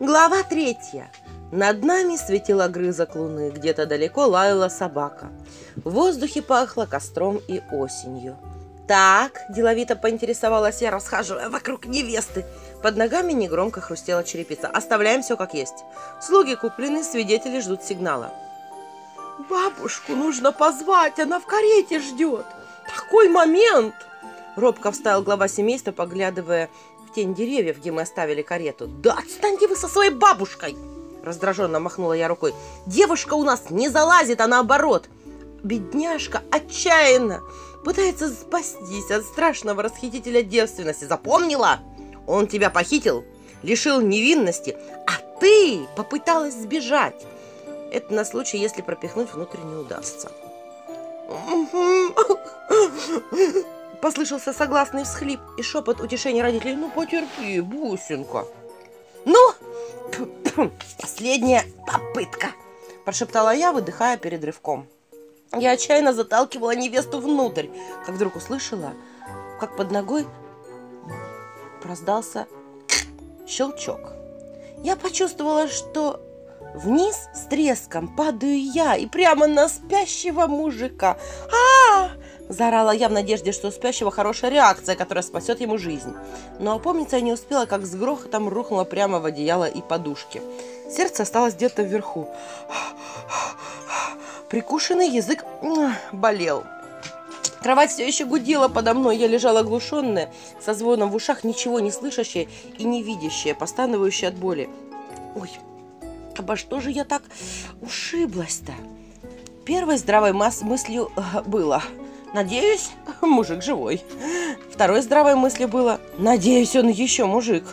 Глава третья. Над нами светил огрызок луны, где-то далеко лаяла собака. В воздухе пахло костром и осенью. «Так», – деловито поинтересовалась я, расхаживая вокруг невесты. Под ногами негромко хрустела черепица. «Оставляем все как есть. Слуги куплены, свидетели ждут сигнала». «Бабушку нужно позвать, она в карете ждет. Такой момент!» Робко вставил глава семейства, поглядывая в тень деревьев, где мы оставили карету. «Да отстаньте вы со своей бабушкой!» Раздраженно махнула я рукой. «Девушка у нас не залазит, а наоборот!» Бедняжка отчаянно пытается спастись от страшного расхитителя девственности. Запомнила? Он тебя похитил, лишил невинности, а ты попыталась сбежать. Это на случай, если пропихнуть внутрь не удастся. Послышался согласный всхлип и шепот утешения родителей. Ну, потерпи, бусинка. Ну, последняя попытка, прошептала я, выдыхая перед рывком. Я отчаянно заталкивала невесту внутрь, как вдруг услышала, как под ногой раздался щелчок. Я почувствовала, что вниз с треском падаю я и прямо на спящего мужика. а, Заорала я в надежде, что у спящего хорошая реакция, которая спасет ему жизнь. Но опомниться я не успела, как с грохотом рухнула прямо в одеяло и подушки. Сердце осталось где-то вверху. Прикушенный язык болел. Кровать все еще гудела подо мной, я лежала оглушенная, со звоном в ушах, ничего не слышащая и не видящая, постановающая от боли. Ой, обо что же я так ушиблась-то? Первой здравой масс мыслью э, было «Надеюсь, мужик живой». Второй здравой мыслью было «Надеюсь, он еще мужик».